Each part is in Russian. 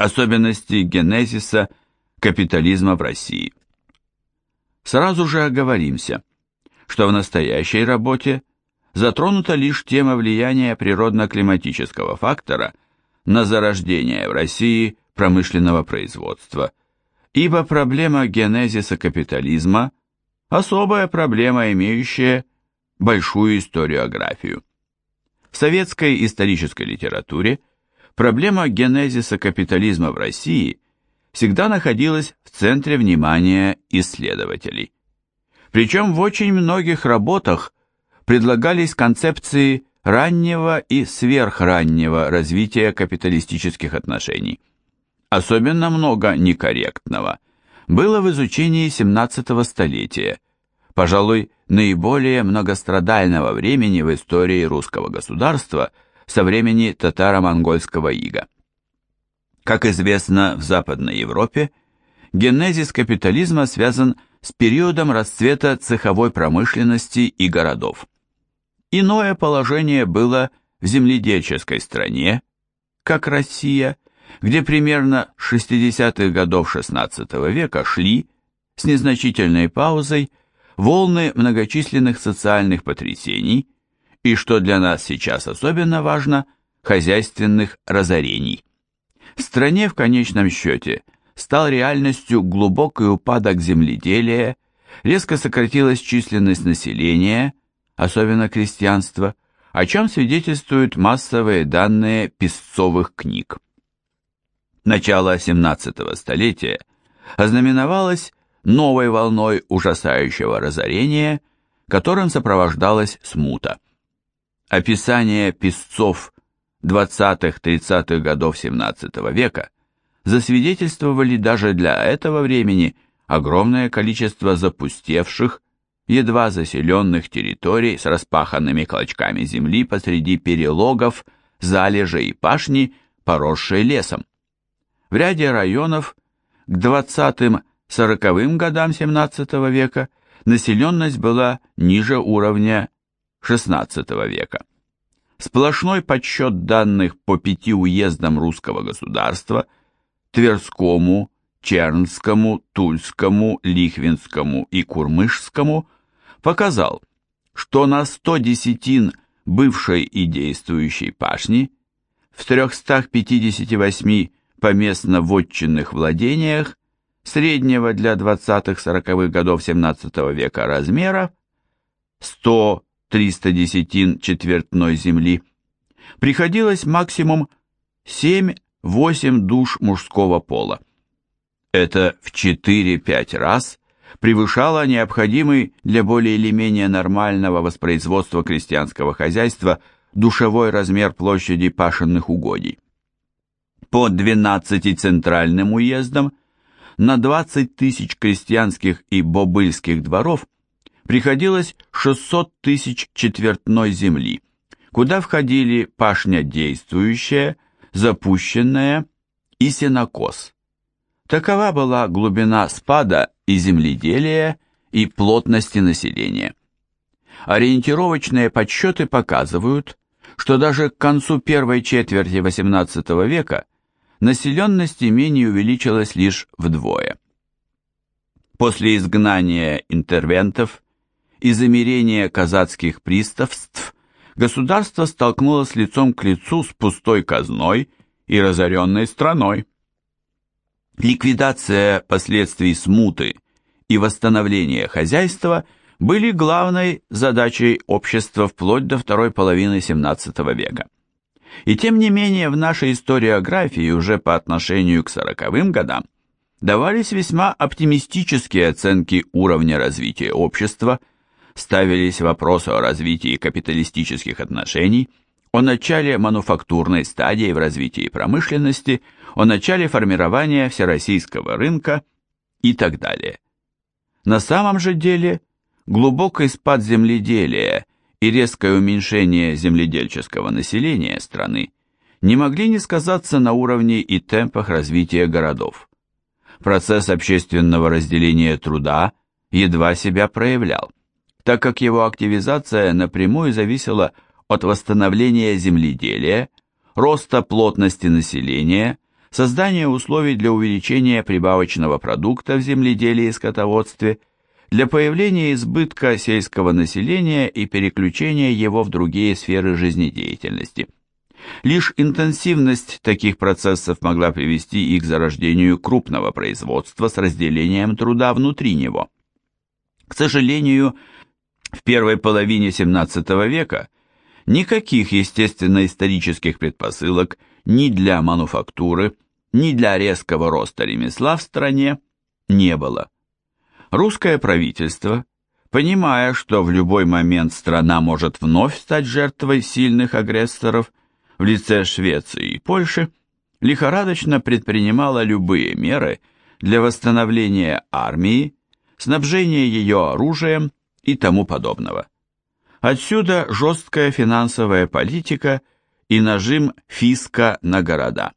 Особенности генезиса капитализма в России. Сразу же оговоримся, что в настоящей работе затронута лишь тема влияния природно-климатического фактора на зарождение в России промышленного производства, ибо проблема генезиса капитализма – особая проблема, имеющая большую историографию. В советской исторической литературе проблема генезиса капитализма в России всегда находилась в центре внимания исследователей. Причем в очень многих работах предлагались концепции раннего и сверхраннего развития капиталистических отношений. Особенно много некорректного было в изучении 17 столетия, пожалуй, наиболее многострадального времени в истории русского государства со времени татаро-монгольского ига. Как известно, в Западной Европе генезис капитализма связан с периодом расцвета цеховой промышленности и городов. Иное положение было в земледельческой стране, как Россия, где примерно с 60-х годов XVI века шли, с незначительной паузой, волны многочисленных социальных потрясений и, что для нас сейчас особенно важно, хозяйственных разорений. В стране в конечном счете стал реальностью глубокий упадок земледелия, резко сократилась численность населения, особенно крестьянства, о чем свидетельствуют массовые данные песцовых книг. Начало 17 столетия ознаменовалось новой волной ужасающего разорения, которым сопровождалась смута. Описание песцов 20-30-х годов XVII века засвидетельствовали даже для этого времени огромное количество запустевших, едва заселенных территорий с распаханными клочками земли посреди перелогов, залежей и пашни, поросшей лесом. В ряде районов к 20-м сороковым годам XVII века населенность была ниже уровня XVI века. Сплошной подсчет данных по пяти уездам русского государства Тверскому, Чернскому, Тульскому, Лихвинскому и Курмышскому показал, что на 100 десятин бывшей и действующей пашни в 358 поместно-вотчинных владениях среднего для 20-40-х годов XVII века размера 100-300 десятин четвертной земли, приходилось максимум 7-8 душ мужского пола. Это в 4-5 раз превышало необходимый для более или менее нормального воспроизводства крестьянского хозяйства душевой размер площади пашенных угодий. По 12 центральным уездам на 20 тысяч крестьянских и бобыльских дворов приходилось 600 тысяч четвертной земли, куда входили пашня действующая, запущенная и сенокос. Такова была глубина спада и земледелия, и плотности населения. Ориентировочные подсчеты показывают, что даже к концу первой четверти XVIII века населенность имений увеличилась лишь вдвое. После изгнания интервентов и замерения казацких приставств государство столкнулось лицом к лицу с пустой казной и разоренной страной. Ликвидация последствий смуты и восстановление хозяйства были главной задачей общества вплоть до второй половины XVII века. И тем не менее в нашей историографии уже по отношению к сороковым годам давались весьма оптимистические оценки уровня развития общества, ставились вопросы о развитии капиталистических отношений, о начале мануфактурной стадии в развитии промышленности, о начале формирования всероссийского рынка и так далее. На самом же деле глубокий спад земледелия и резкое уменьшение земледельческого населения страны не могли не сказаться на уровне и темпах развития городов. Процесс общественного разделения труда едва себя проявлял, так как его активизация напрямую зависела от восстановления земледелия, роста плотности населения, создание условий для увеличения прибавочного продукта в земледелии и скотоводстве, для появления избытка сельского населения и переключения его в другие сферы жизнедеятельности. Лишь интенсивность таких процессов могла привести и к зарождению крупного производства с разделением труда внутри него. К сожалению, в первой половине XVII века никаких естественно-исторических предпосылок ни для мануфактуры, ни для резкого роста ремесла в стране не было. Русское правительство, понимая, что в любой момент страна может вновь стать жертвой сильных агрессоров в лице Швеции и Польши, лихорадочно предпринимало любые меры для восстановления армии, снабжения ее оружием и тому подобного. Отсюда жесткая финансовая политика и нажим фиска на города.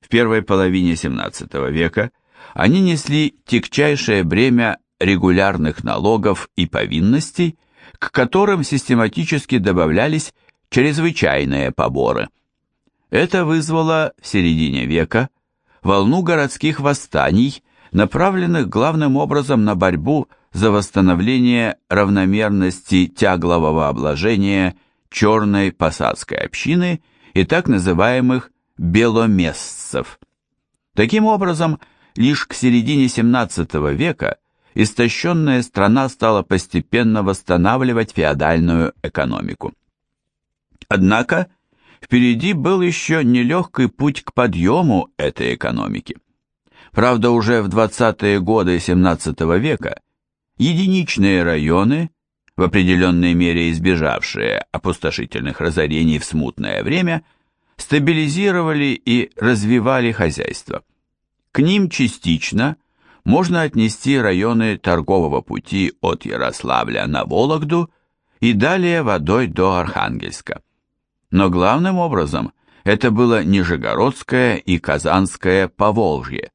В первой половине XVII века они несли тягчайшее бремя регулярных налогов и повинностей, к которым систематически добавлялись чрезвычайные поборы. Это вызвало в середине века волну городских восстаний, направленных главным образом на борьбу за восстановление равномерности тяглового обложения черной посадской общины и так называемых беломестцев. Таким образом, лишь к середине XVII века истощенная страна стала постепенно восстанавливать феодальную экономику. Однако, впереди был еще нелегкий путь к подъему этой экономики. Правда, уже в 20-е годы XVII века единичные районы, в определенной мере избежавшие опустошительных разорений в смутное время, стабилизировали и развивали хозяйство. К ним частично можно отнести районы торгового пути от Ярославля на Вологду и далее водой до Архангельска. Но главным образом это было Нижегородское и Казанское Поволжье,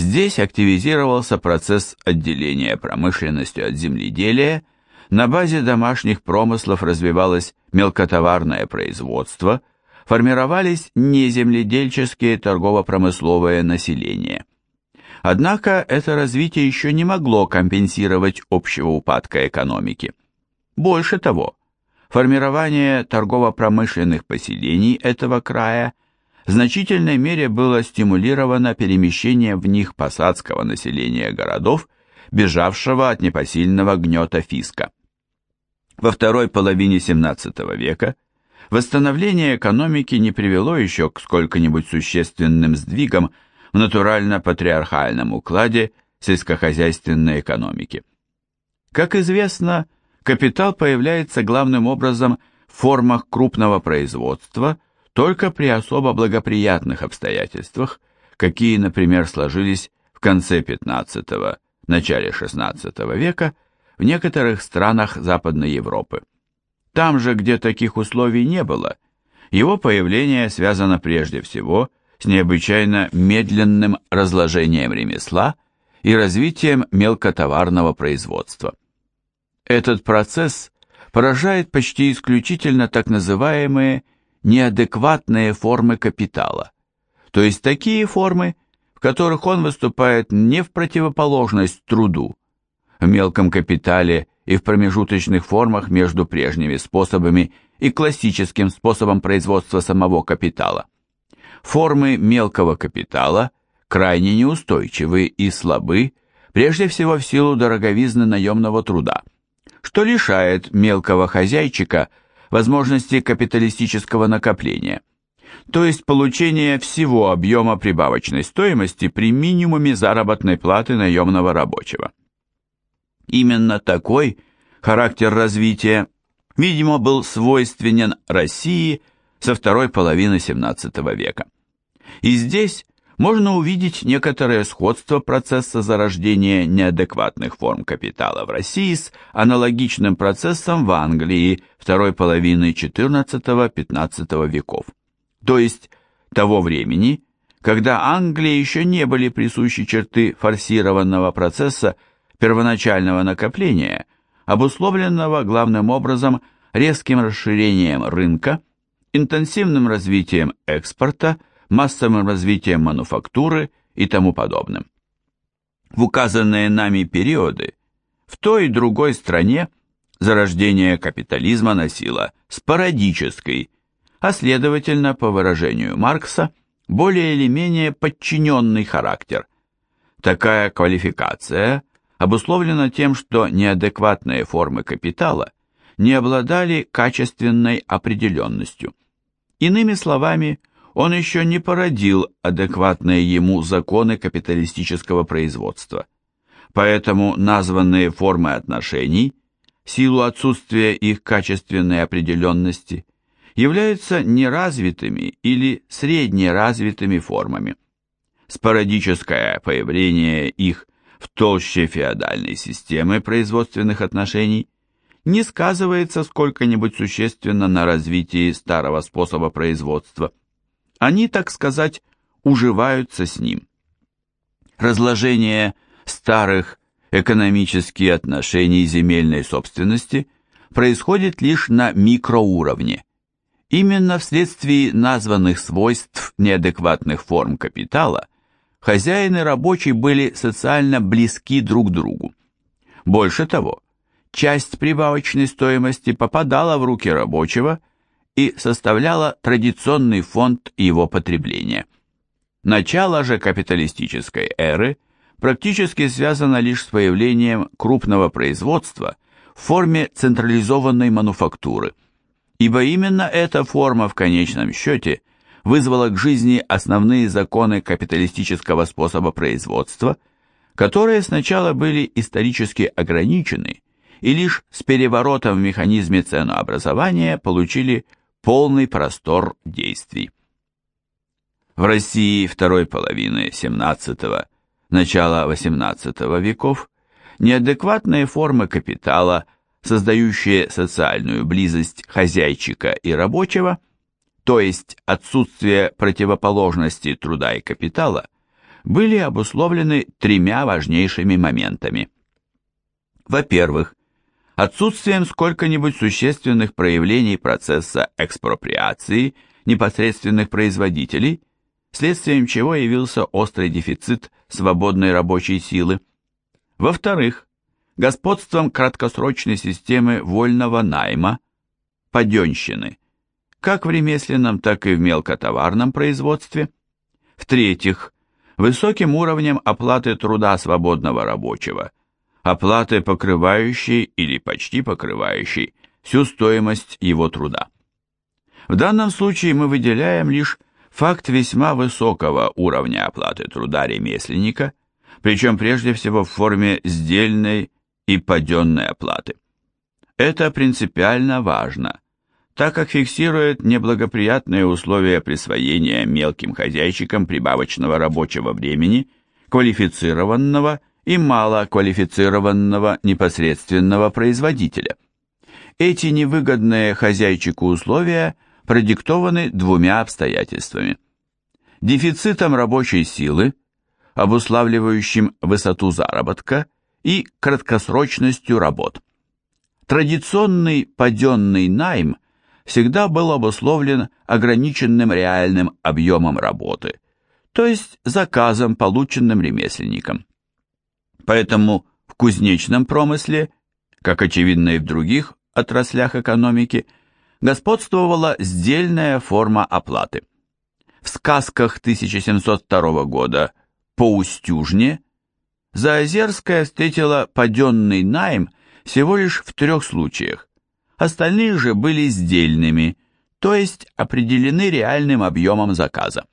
Здесь активизировался процесс отделения промышленности от земледелия, на базе домашних промыслов развивалось мелкотоварное производство, формировались неземледельческие торгово-промысловое население. Однако это развитие еще не могло компенсировать общего упадка экономики. Больше того, формирование торгово-промышленных поселений этого края – в значительной мере было стимулировано перемещение в них посадского населения городов, бежавшего от непосильного гнета фиска. Во второй половине XVII века восстановление экономики не привело еще к сколько-нибудь существенным сдвигам в натурально-патриархальном укладе сельскохозяйственной экономики. Как известно, капитал появляется главным образом в формах крупного производства – только при особо благоприятных обстоятельствах, какие, например, сложились в конце XV – начале XVI века в некоторых странах Западной Европы. Там же, где таких условий не было, его появление связано прежде всего с необычайно медленным разложением ремесла и развитием мелкотоварного производства. Этот процесс поражает почти исключительно так называемые неадекватные формы капитала, то есть такие формы, в которых он выступает не в противоположность труду, в мелком капитале и в промежуточных формах между прежними способами и классическим способом производства самого капитала. Формы мелкого капитала крайне неустойчивы и слабы, прежде всего в силу дороговизны наемного труда, что лишает мелкого хозяйчика – возможности капиталистического накопления, то есть получения всего объема прибавочной стоимости при минимуме заработной платы наемного рабочего. Именно такой характер развития, видимо, был свойственен России со второй половины XVII века. И здесь можно увидеть некоторое сходство процесса зарождения неадекватных форм капитала в России с аналогичным процессом в Англии второй половины XIV-XV веков, то есть того времени, когда Англии еще не были присущи черты форсированного процесса первоначального накопления, обусловленного главным образом резким расширением рынка, интенсивным развитием экспорта – массовым развитием мануфактуры и тому подобным. В указанные нами периоды в той и другой стране зарождение капитализма носило спорадический, а следовательно, по выражению Маркса, более или менее подчиненный характер. Такая квалификация обусловлена тем, что неадекватные формы капитала не обладали качественной определенностью. Иными словами, он еще не породил адекватные ему законы капиталистического производства. Поэтому названные формы отношений, в силу отсутствия их качественной определенности, являются неразвитыми или среднеразвитыми формами. Спорадическое появление их в толще феодальной системы производственных отношений не сказывается сколько-нибудь существенно на развитии старого способа производства. Они, так сказать, уживаются с ним. Разложение старых экономических отношений земельной собственности происходит лишь на микроуровне. Именно вследствие названных свойств неадекватных форм капитала хозяин и рабочий были социально близки друг другу. Больше того, часть прибавочной стоимости попадала в руки рабочего и составляла традиционный фонд его потребления. Начало же капиталистической эры практически связано лишь с появлением крупного производства в форме централизованной мануфактуры, ибо именно эта форма в конечном счете вызвала к жизни основные законы капиталистического способа производства, которые сначала были исторически ограничены и лишь с переворотом в механизме ценообразования получили полный простор действий. В России второй половины XVII – начала XVIII веков неадекватные формы капитала, создающие социальную близость хозяйчика и рабочего – то есть отсутствие противоположности труда и капитала, были обусловлены тремя важнейшими моментами. Во-первых, отсутствием сколько-нибудь существенных проявлений процесса экспроприации непосредственных производителей, следствием чего явился острый дефицит свободной рабочей силы. Во-вторых, господством краткосрочной системы вольного найма, паденщины, как в ремесленном, так и в мелкотоварном производстве. В-третьих, высоким уровнем оплаты труда свободного рабочего, оплаты покрывающей или почти покрывающей всю стоимость его труда. В данном случае мы выделяем лишь факт весьма высокого уровня оплаты труда ремесленника, причем прежде всего в форме сдельной и паденной оплаты. Это принципиально важно, так как фиксирует неблагоприятные условия присвоения мелким хозяйщикам прибавочного рабочего времени, квалифицированного и малоквалифицированного непосредственного производителя. Эти невыгодные хозяйчику условия продиктованы двумя обстоятельствами. Дефицитом рабочей силы, обуславливающим высоту заработка, и краткосрочностью работ. Традиционный паденный найм – всегда был обусловлен ограниченным реальным объемом работы, то есть заказом, полученным ремесленником. Поэтому в кузнечном промысле, как очевидно и в других отраслях экономики, господствовала сдельная форма оплаты. В сказках 1702 года «По Устюжне» Заозерская встретила паденный найм всего лишь в трех случаях, остальные же были сдельными, то есть определены реальным объемом заказа.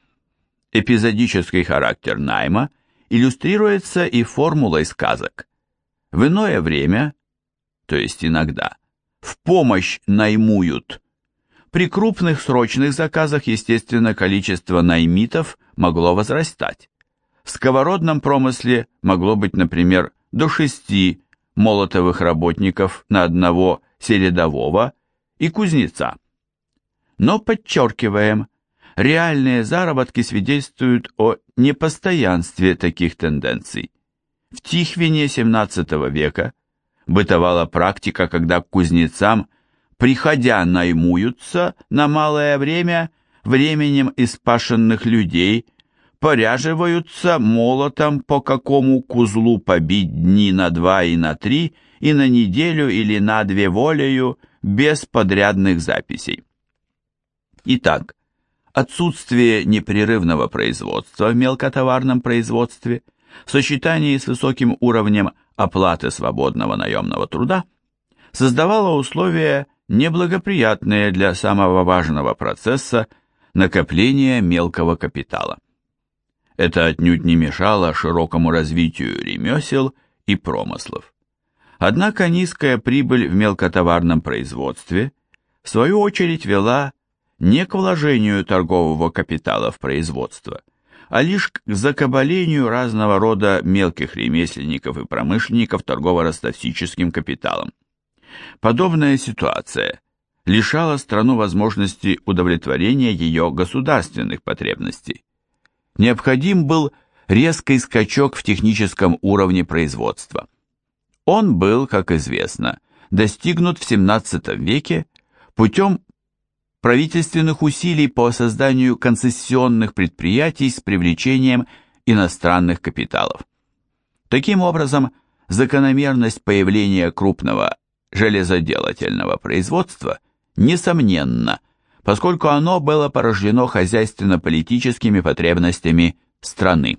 Эпизодический характер найма иллюстрируется и формулой сказок. В иное время, то есть иногда, в помощь наймуют. При крупных срочных заказах, естественно, количество наймитов могло возрастать. В сковородном промысле могло быть, например, до шести молотовых работников на одного селедового и кузнеца. Но подчеркиваем, реальные заработки свидетельствуют о непостоянстве таких тенденций. В Тихвине XVII века бытовала практика, когда кузнецам, приходя наймуются на малое время, временем испашенных людей поряживаются молотом, по какому кузлу побить дни на два и на три, и на неделю или на две волею, без подрядных записей. Итак, отсутствие непрерывного производства в мелкотоварном производстве в сочетании с высоким уровнем оплаты свободного наемного труда создавало условия неблагоприятные для самого важного процесса накопления мелкого капитала. Это отнюдь не мешало широкому развитию ремесел и промыслов. Однако низкая прибыль в мелкотоварном производстве в свою очередь вела не к вложению торгового капитала в производство, а лишь к закабалению разного рода мелких ремесленников и промышленников торгово-ростовсическим капиталом. Подобная ситуация лишала страну возможности удовлетворения ее государственных потребностей. Необходим был резкий скачок в техническом уровне производства. Он был, как известно, достигнут в XVII веке путем правительственных усилий по созданию концессионных предприятий с привлечением иностранных капиталов. Таким образом, закономерность появления крупного железоделательного производства несомненна, поскольку оно было порождено хозяйственно-политическими потребностями страны.